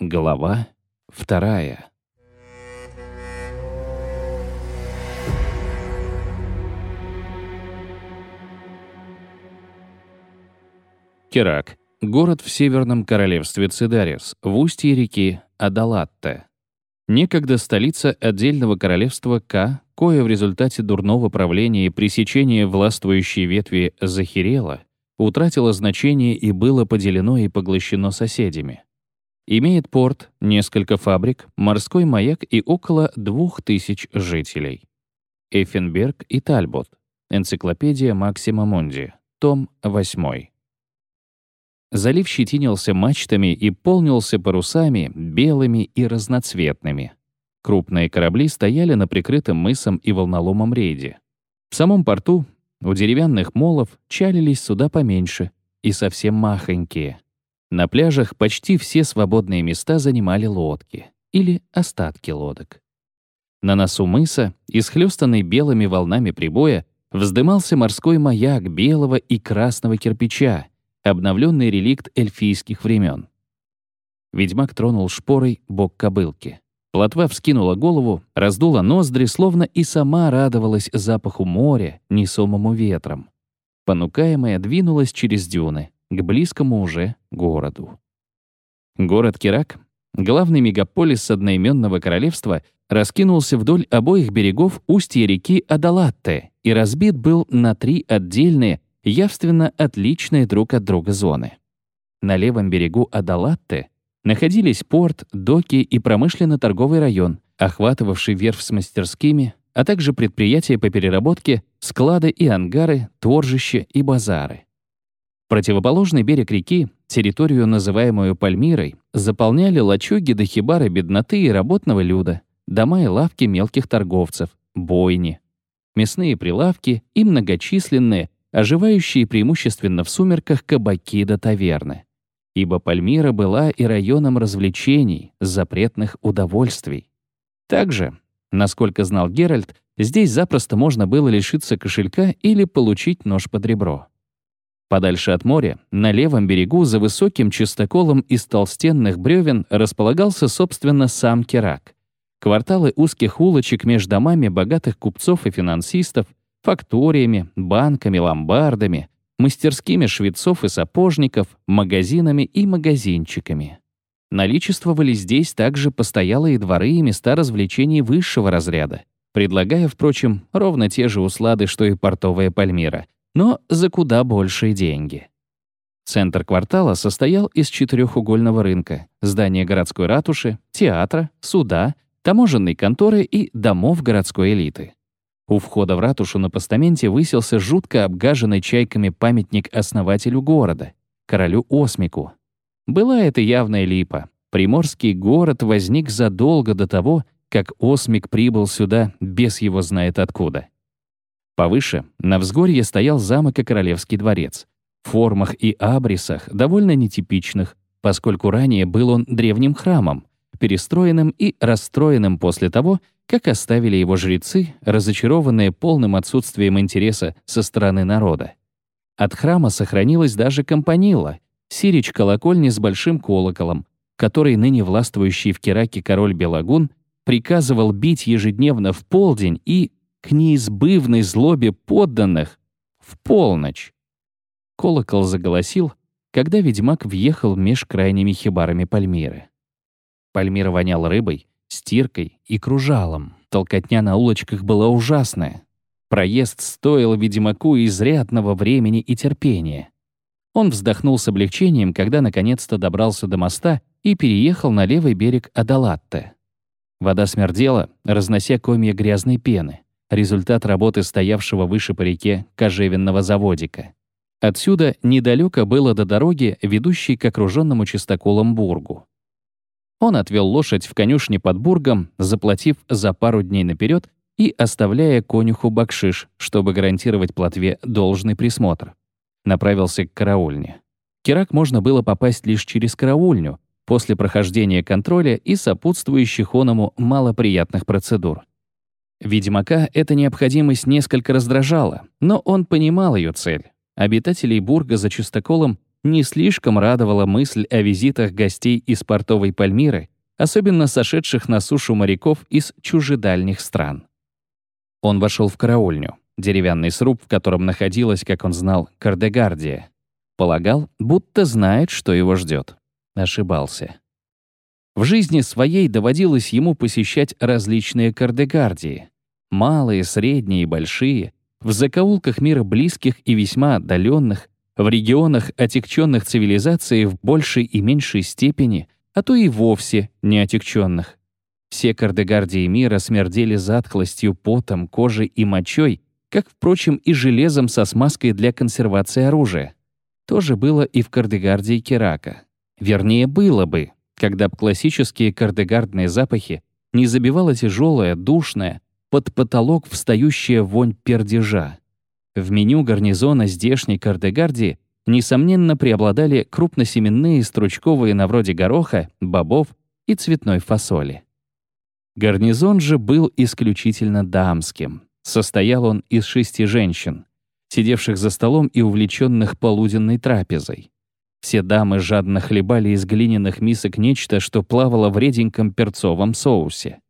Глава вторая. Керак — город в северном королевстве Цидарис, в устье реки Адалатте. Некогда столица отдельного королевства К, кое в результате дурного правления и пресечения властвующей ветви захерела, утратило значение и было поделено и поглощено соседями. Имеет порт, несколько фабрик, морской маяк и около 2000 жителей. Эффенберг и Тальбот. Энциклопедия Максима Монди. Том 8. Залив щетинился мачтами и полнился парусами, белыми и разноцветными. Крупные корабли стояли на прикрытом мысом и волноломом рейде. В самом порту у деревянных молов чалились суда поменьше и совсем махонькие. На пляжах почти все свободные места занимали лодки или остатки лодок. На носу мыса, исхлёстанный белыми волнами прибоя, вздымался морской маяк белого и красного кирпича, обновленный реликт эльфийских времен. Ведьмак тронул шпорой бок кобылки. Плотва вскинула голову, раздула ноздри, словно и сама радовалась запаху моря, несомому ветром. Понукаемая двинулась через дюны, к близкому уже городу. Город Кирак, главный мегаполис одноименного королевства, раскинулся вдоль обоих берегов устья реки Адалатте и разбит был на три отдельные, явственно отличные друг от друга зоны. На левом берегу Адалатте находились порт, доки и промышленно-торговый район, охватывавший верфь с мастерскими, а также предприятия по переработке, склады и ангары, торжища и базары. Противоположный берег реки, территорию, называемую Пальмирой, заполняли лачуги до хибары бедноты и работного люда, дома и лавки мелких торговцев, бойни, мясные прилавки и многочисленные, оживающие преимущественно в сумерках кабаки до таверны. Ибо Пальмира была и районом развлечений, запретных удовольствий. Также, насколько знал Геральт, здесь запросто можно было лишиться кошелька или получить нож под ребро. Подальше от моря, на левом берегу, за высоким чистоколом из толстенных бревен располагался, собственно, сам Керак. Кварталы узких улочек между домами богатых купцов и финансистов, факториями, банками, ломбардами, мастерскими швецов и сапожников, магазинами и магазинчиками. Наличествовали здесь также постоялые дворы и места развлечений высшего разряда, предлагая, впрочем, ровно те же услады, что и портовая Пальмира, но за куда большие деньги. Центр квартала состоял из четырехугольного рынка, здания городской ратуши, театра, суда, таможенной конторы и домов городской элиты. У входа в ратушу на постаменте высился жутко обгаженный чайками памятник основателю города, королю Осмику. Была это явная липа. Приморский город возник задолго до того, как Осмик прибыл сюда без его знает откуда. Повыше, на взгорье стоял замок и королевский дворец. В формах и абрисах, довольно нетипичных, поскольку ранее был он древним храмом, перестроенным и расстроенным после того, как оставили его жрецы, разочарованные полным отсутствием интереса со стороны народа. От храма сохранилась даже компанила, сирич колокольни с большим колоколом, который ныне властвующий в Кераке король Белагун приказывал бить ежедневно в полдень и, к неизбывной злобе подданных, в полночь. Колокол заголосил, когда ведьмак въехал меж крайними хибарами Пальмиры. Пальмира вонял рыбой, стиркой и кружалом. Толкотня на улочках была ужасная. Проезд стоил ведьмаку изрядного времени и терпения. Он вздохнул с облегчением, когда наконец-то добрался до моста и переехал на левый берег Адалатте. Вода смердела, разнося комья грязной пены, результат работы стоявшего выше по реке кожевенного заводика. Отсюда недалеко было до дороги, ведущей к окруженному чистоколом бургу. Он отвел лошадь в конюшне под Бургом, заплатив за пару дней наперед и оставляя конюху бакшиш, чтобы гарантировать плотве должный присмотр. Направился к караульне. Кирак можно было попасть лишь через караульню, после прохождения контроля и сопутствующих оному малоприятных процедур. Ведьмака эта необходимость несколько раздражала, но он понимал ее цель. Обитателей Бурга за чистоколом не слишком радовала мысль о визитах гостей из портовой Пальмиры, особенно сошедших на сушу моряков из чужедальних стран. Он вошел в караульню, деревянный сруб, в котором находилась, как он знал, Кардегардия. Полагал, будто знает, что его ждет. Ошибался. В жизни своей доводилось ему посещать различные Кардегардии. Малые, средние и большие, в закоулках мира близких и весьма отдаленных, в регионах, отягченных цивилизацией в большей и меньшей степени, а то и вовсе неотягченных. Все кардегардии мира смердели затхлостью, потом, кожей и мочой, как, впрочем, и железом со смазкой для консервации оружия. То же было и в кардегардии Керака. Вернее, было бы, когда б классические кардегардные запахи не забивала тяжелая, душная, под потолок встающая вонь пердежа. В меню гарнизона здешней Кардегардии несомненно преобладали крупносеменные стручковые на вроде гороха, бобов и цветной фасоли. Гарнизон же был исключительно дамским. Состоял он из шести женщин, сидевших за столом и увлеченных полуденной трапезой. Все дамы жадно хлебали из глиняных мисок нечто, что плавало в реденьком перцовом соусе.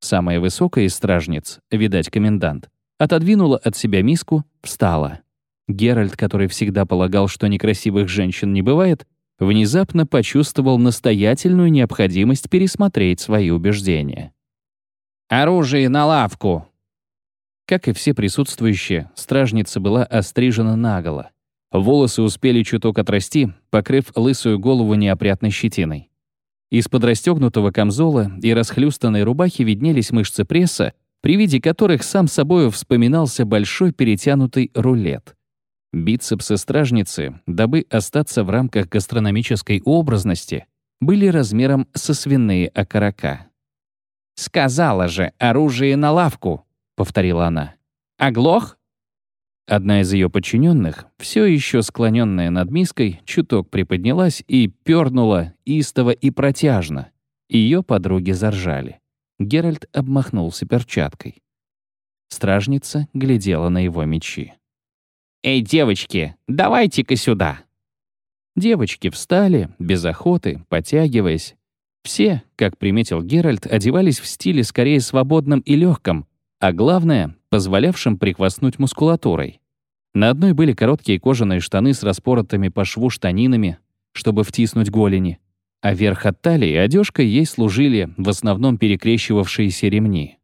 Самая высокая из стражниц, видать, комендант, отодвинула от себя миску, встала. Геральт, который всегда полагал, что некрасивых женщин не бывает, внезапно почувствовал настоятельную необходимость пересмотреть свои убеждения. «Оружие на лавку!» Как и все присутствующие, стражница была острижена наголо. Волосы успели чуток отрасти, покрыв лысую голову неопрятной щетиной. Из-под расстегнутого камзола и расхлюстанной рубахи виднелись мышцы пресса, при виде которых сам собою вспоминался большой перетянутый рулет. Бицепсы стражницы, дабы остаться в рамках гастрономической образности, были размером со свиные окорока. «Сказала же, оружие на лавку!» — повторила она. «Оглох?» Одна из ее подчиненных, все еще склоненная над миской, чуток приподнялась и пернула истово и протяжно. Ее подруги заржали. Геральт обмахнулся перчаткой. Стражница глядела на его мечи. «Эй, девочки, давайте-ка сюда!» Девочки встали, без охоты, потягиваясь. Все, как приметил Геральт, одевались в стиле скорее свободном и легком, а главное, позволявшим прихвастнуть мускулатурой. На одной были короткие кожаные штаны с распоротыми по шву штанинами, чтобы втиснуть голени, а верх от талии одежкой ей служили в основном перекрещивавшиеся ремни.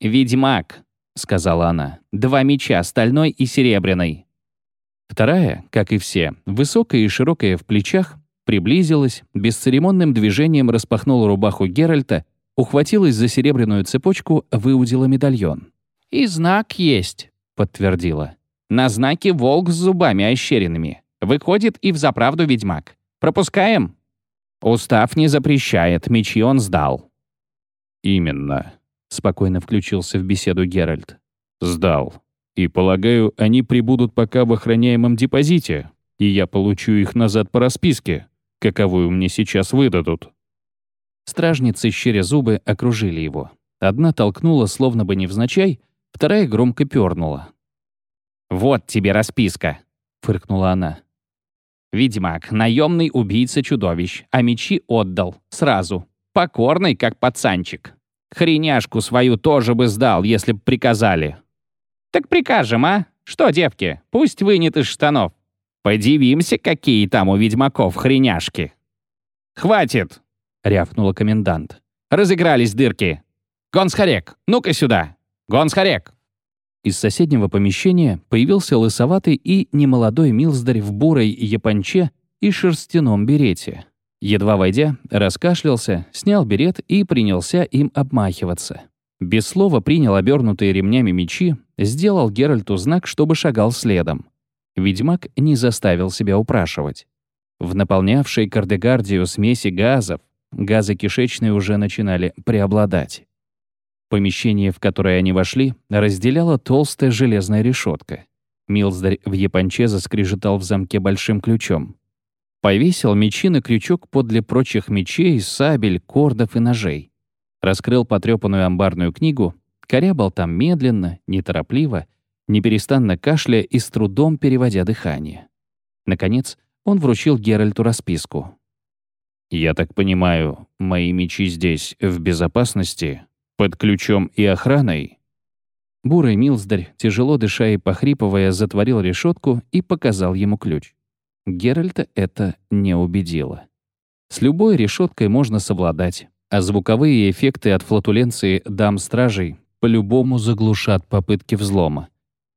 «Ведьмак», — сказала она, — «два меча, стальной и серебряный». Вторая, как и все, высокая и широкая в плечах, приблизилась, бесцеремонным движением распахнула рубаху Геральта, ухватилась за серебряную цепочку, выудила медальон. «И знак есть», — подтвердила. «На знаке волк с зубами ощеренными. Выходит и взаправду ведьмак. Пропускаем?» «Устав не запрещает, мечи он сдал». «Именно», — спокойно включился в беседу Геральт. «Сдал. И, полагаю, они прибудут пока в охраняемом депозите, и я получу их назад по расписке, каковую мне сейчас выдадут». Стражницы, щеря зубы, окружили его. Одна толкнула, словно бы невзначай, вторая громко пернула. «Вот тебе расписка», — фыркнула она. «Ведьмак, наемный убийца чудовищ, а мечи отдал, сразу. Покорный, как пацанчик. Хреняшку свою тоже бы сдал, если б приказали». «Так прикажем, а? Что, девки, пусть вынет из штанов. Подивимся, какие там у ведьмаков хреняшки». «Хватит!» — рявкнула комендант. «Разыгрались дырки! Гонсхарек, ну-ка сюда! Гонсхарек!» Из соседнего помещения появился лысоватый и немолодой милздарь в бурой японче и шерстяном берете. Едва войдя, раскашлялся, снял берет и принялся им обмахиваться. Без слова принял обернутые ремнями мечи, сделал Геральту знак, чтобы шагал следом. Ведьмак не заставил себя упрашивать. В наполнявшей кардегардию смеси газов газы кишечные уже начинали преобладать. Помещение, в которое они вошли, разделяла толстая железная решетка. Милздарь в японче заскрежетал в замке большим ключом. Повесил мечи на крючок подле прочих мечей, сабель, кордов и ножей. Раскрыл потрепанную амбарную книгу, корябал там медленно, неторопливо, неперестанно кашляя и с трудом переводя дыхание. Наконец, он вручил Геральту расписку. «Я так понимаю, мои мечи здесь в безопасности, под ключом и охраной?» Бурый Милздарь, тяжело дыша и похрипывая, затворил решетку и показал ему ключ. Геральта это не убедило. С любой решеткой можно совладать, а звуковые эффекты от флатуленции дам-стражей по-любому заглушат попытки взлома.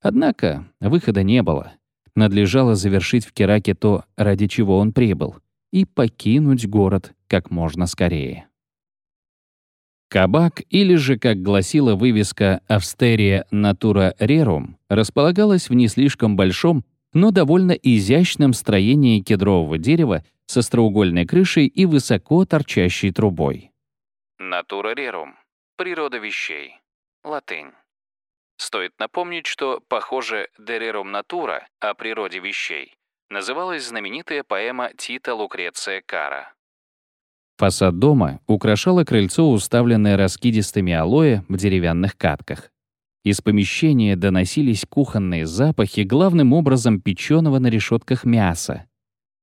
Однако выхода не было. Надлежало завершить в Кераке то, ради чего он прибыл, и покинуть город как можно скорее. Кабак, или же, как гласила вывеска «Австерия Натура Рерум», располагалась в не слишком большом, но довольно изящном строении кедрового дерева с остроугольной крышей и высоко торчащей трубой. Натура Рерум. Природа вещей. Латынь. Стоит напомнить, что, похоже, «Дерерум натура» о природе вещей называлась знаменитая поэма Тита Лукреция Кара. Фасад дома украшало крыльцо, уставленное раскидистыми алоэ в деревянных катках. Из помещения доносились кухонные запахи, главным образом печеного на решетках мяса.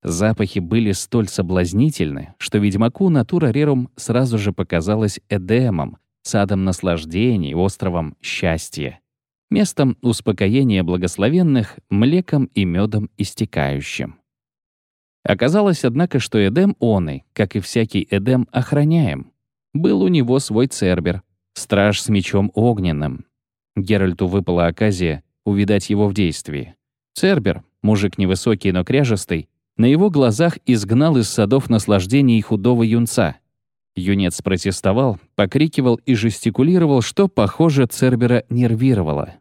Запахи были столь соблазнительны, что ведьмаку натура Рерум сразу же показалась Эдемом, садом наслаждений, островом счастья, местом успокоения благословенных, млеком и медом истекающим. Оказалось, однако, что Эдем оный, как и всякий Эдем, охраняем. Был у него свой цербер, страж с мечом огненным. Геральту выпала оказия увидать его в действии. Цербер, мужик невысокий, но кряжестый, на его глазах изгнал из садов наслаждений худого юнца. Юнец протестовал, покрикивал и жестикулировал, что, похоже, Цербера нервировало.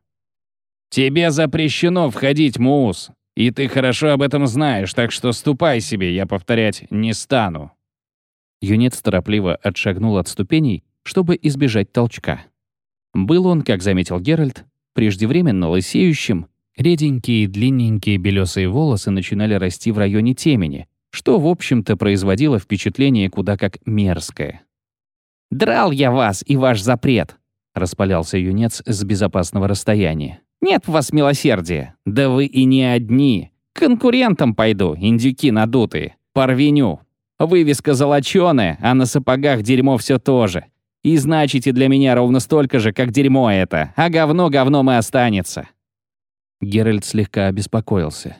«Тебе запрещено входить, Муус!» И ты хорошо об этом знаешь, так что ступай себе, я повторять не стану». Юнец торопливо отшагнул от ступеней, чтобы избежать толчка. Был он, как заметил Геральт, преждевременно лысеющим, реденькие длинненькие белесые волосы начинали расти в районе темени, что, в общем-то, производило впечатление куда как мерзкое. «Драл я вас и ваш запрет!» — распалялся юнец с безопасного расстояния. Нет в вас милосердия. Да вы и не одни. Конкурентам пойду, индюки надутые. Порвеню. Вывеска золочёная, а на сапогах дерьмо все то же. И значите для меня ровно столько же, как дерьмо это, а говно говном и останется». Геральт слегка обеспокоился.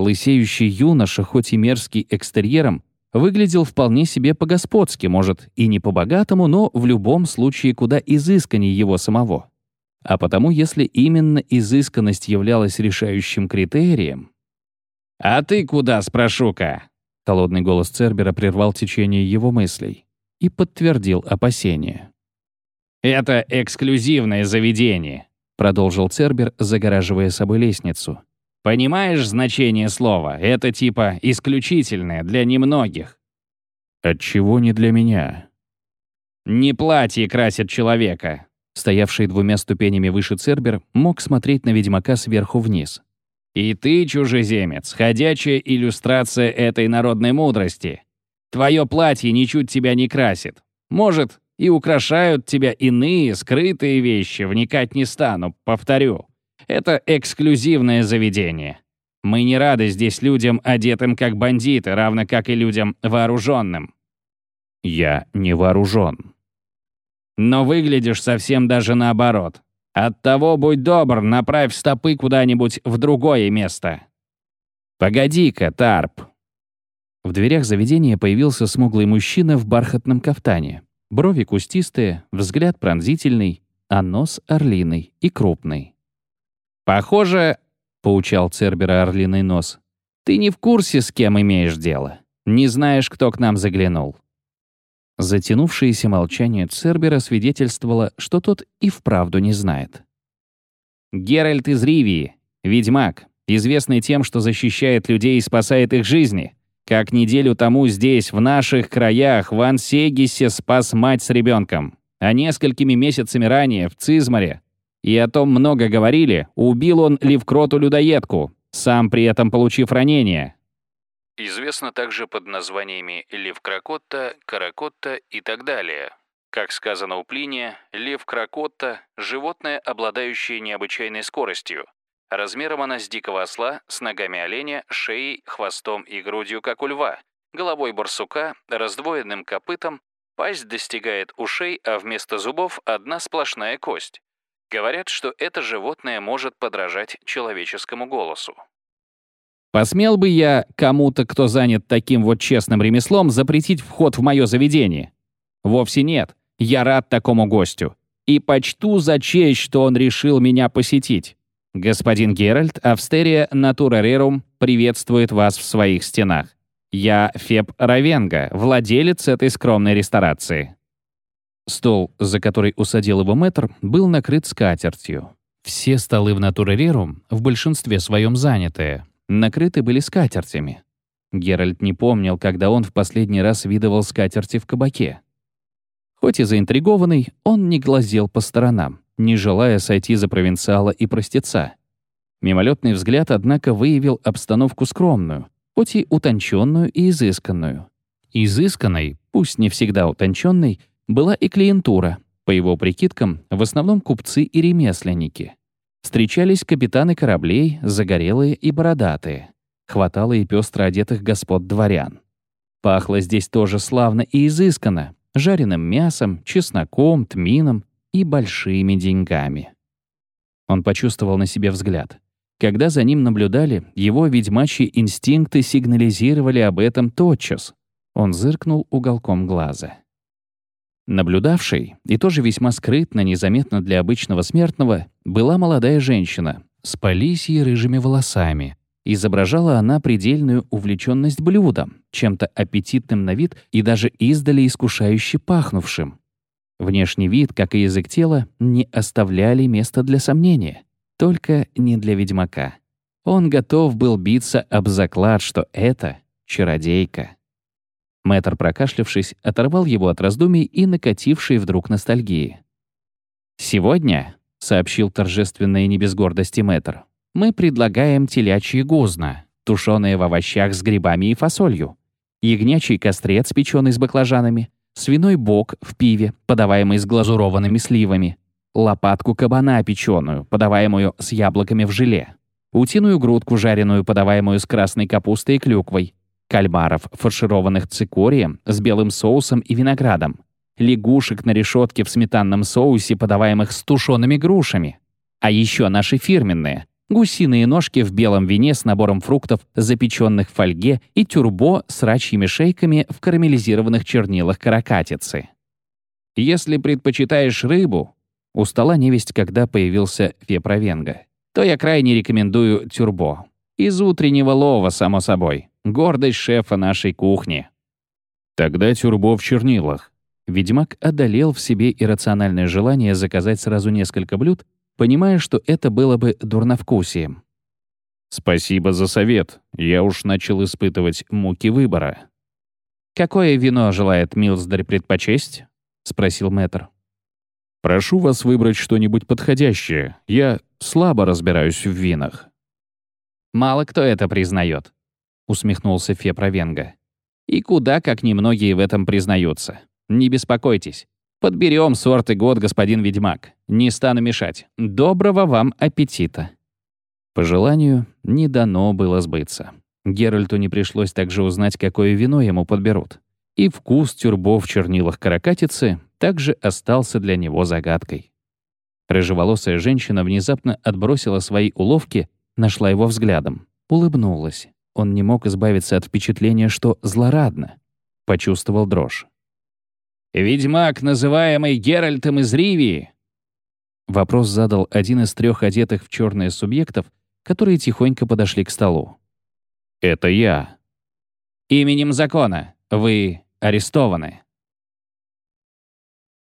Лысеющий юноша, хоть и мерзкий экстерьером, выглядел вполне себе по-господски, может, и не по-богатому, но в любом случае куда изысканнее его самого. А потому, если именно изысканность являлась решающим критерием... «А ты куда, спрошу-ка?» Холодный голос Цербера прервал течение его мыслей и подтвердил опасения. «Это эксклюзивное заведение», — продолжил Цербер, загораживая собой лестницу. «Понимаешь значение слова? Это типа исключительное для немногих». «Отчего не для меня?» «Не платье красит человека, Стоявший двумя ступенями выше Цербер мог смотреть на ведьмака сверху вниз. «И ты, чужеземец, ходячая иллюстрация этой народной мудрости. Твое платье ничуть тебя не красит. Может, и украшают тебя иные, скрытые вещи, вникать не стану, повторю. Это эксклюзивное заведение. Мы не рады здесь людям, одетым как бандиты, равно как и людям вооруженным». «Я не вооружен», но выглядишь совсем даже наоборот. Оттого будь добр, направь стопы куда-нибудь в другое место. Погоди-ка, Тарп. В дверях заведения появился смуглый мужчина в бархатном кафтане. Брови кустистые, взгляд пронзительный, а нос орлиный и крупный. «Похоже, — поучал Цербера орлиный нос, — ты не в курсе, с кем имеешь дело. Не знаешь, кто к нам заглянул. Затянувшееся молчание Цербера свидетельствовало, что тот и вправду не знает. «Геральт из Ривии, ведьмак, известный тем, что защищает людей и спасает их жизни. Как неделю тому здесь, в наших краях, в Ансегисе спас мать с ребенком. А несколькими месяцами ранее, в Цизмаре, и о том много говорили, убил он Левкроту-людоедку, сам при этом получив ранение, известно также под названиями лев кракотта, каракотта и так далее. Как сказано у Плиния, лев кракотта – животное, обладающее необычайной скоростью, Размером она с дикого осла, с ногами оленя, шеей, хвостом и грудью, как у льва, головой барсука, раздвоенным копытом, пасть достигает ушей, а вместо зубов одна сплошная кость. Говорят, что это животное может подражать человеческому голосу. Посмел бы я кому-то, кто занят таким вот честным ремеслом, запретить вход в мое заведение? Вовсе нет. Я рад такому гостю. И почту за честь, что он решил меня посетить. Господин Геральт, Австерия Натура Рерум приветствует вас в своих стенах. Я Феб Равенга, владелец этой скромной ресторации. Стол, за который усадил его мэтр, был накрыт скатертью. Все столы в Натуререрум, в большинстве своем занятые, накрыты были скатертями. Геральт не помнил, когда он в последний раз видывал скатерти в кабаке. Хоть и заинтригованный, он не глазел по сторонам, не желая сойти за провинциала и простеца. Мимолетный взгляд, однако, выявил обстановку скромную, хоть и утонченную и изысканную. Изысканной, пусть не всегда утонченной, была и клиентура, по его прикидкам, в основном купцы и ремесленники. Встречались капитаны кораблей, загорелые и бородатые. Хватало и пестро одетых господ-дворян. Пахло здесь тоже славно и изысканно, жареным мясом, чесноком, тмином и большими деньгами. Он почувствовал на себе взгляд. Когда за ним наблюдали, его ведьмачьи инстинкты сигнализировали об этом тотчас. Он зыркнул уголком глаза. Наблюдавшей, и тоже весьма скрытно, незаметно для обычного смертного, была молодая женщина с полисьей рыжими волосами. Изображала она предельную увлеченность блюдом, чем-то аппетитным на вид и даже издали искушающе пахнувшим. Внешний вид, как и язык тела, не оставляли места для сомнения. Только не для ведьмака. Он готов был биться об заклад, что это чародейка. Мэтр, прокашлявшись, оторвал его от раздумий и накатившей вдруг ностальгии. «Сегодня», — сообщил торжественно и не без гордости мэтр, «мы предлагаем телячьи гузна, тушеные в овощах с грибами и фасолью, ягнячий кострец, печеный с баклажанами, свиной бок в пиве, подаваемый с глазурованными сливами, лопатку кабана печеную, подаваемую с яблоками в желе, утиную грудку жареную, подаваемую с красной капустой и клюквой, кальмаров, фаршированных цикорием с белым соусом и виноградом, лягушек на решетке в сметанном соусе, подаваемых с тушеными грушами. А еще наши фирменные — гусиные ножки в белом вине с набором фруктов, запеченных в фольге, и тюрбо с рачьими шейками в карамелизированных чернилах каракатицы. Если предпочитаешь рыбу, у стола невесть, когда появился Фепровенга, то я крайне рекомендую тюрбо. Из утреннего лова, само собой. Гордость шефа нашей кухни. Тогда тюрбо в чернилах. Ведьмак одолел в себе иррациональное желание заказать сразу несколько блюд, понимая, что это было бы дурновкусием. «Спасибо за совет. Я уж начал испытывать муки выбора». «Какое вино желает Милсдарь предпочесть?» — спросил мэтр. «Прошу вас выбрать что-нибудь подходящее. Я слабо разбираюсь в винах». «Мало кто это признает усмехнулся Фепровенга. И куда как немногие в этом признаются. Не беспокойтесь. Подберем сорт и год, господин ведьмак. Не стану мешать. Доброго вам аппетита. По желанию, не дано было сбыться. Геральту не пришлось также узнать, какое вино ему подберут. И вкус тюрбо в чернилах каракатицы также остался для него загадкой. Рыжеволосая женщина внезапно отбросила свои уловки, нашла его взглядом, улыбнулась. Он не мог избавиться от впечатления, что злорадно. Почувствовал дрожь. «Ведьмак, называемый Геральтом из Ривии!» Вопрос задал один из трех одетых в черные субъектов, которые тихонько подошли к столу. «Это я». «Именем закона. Вы арестованы».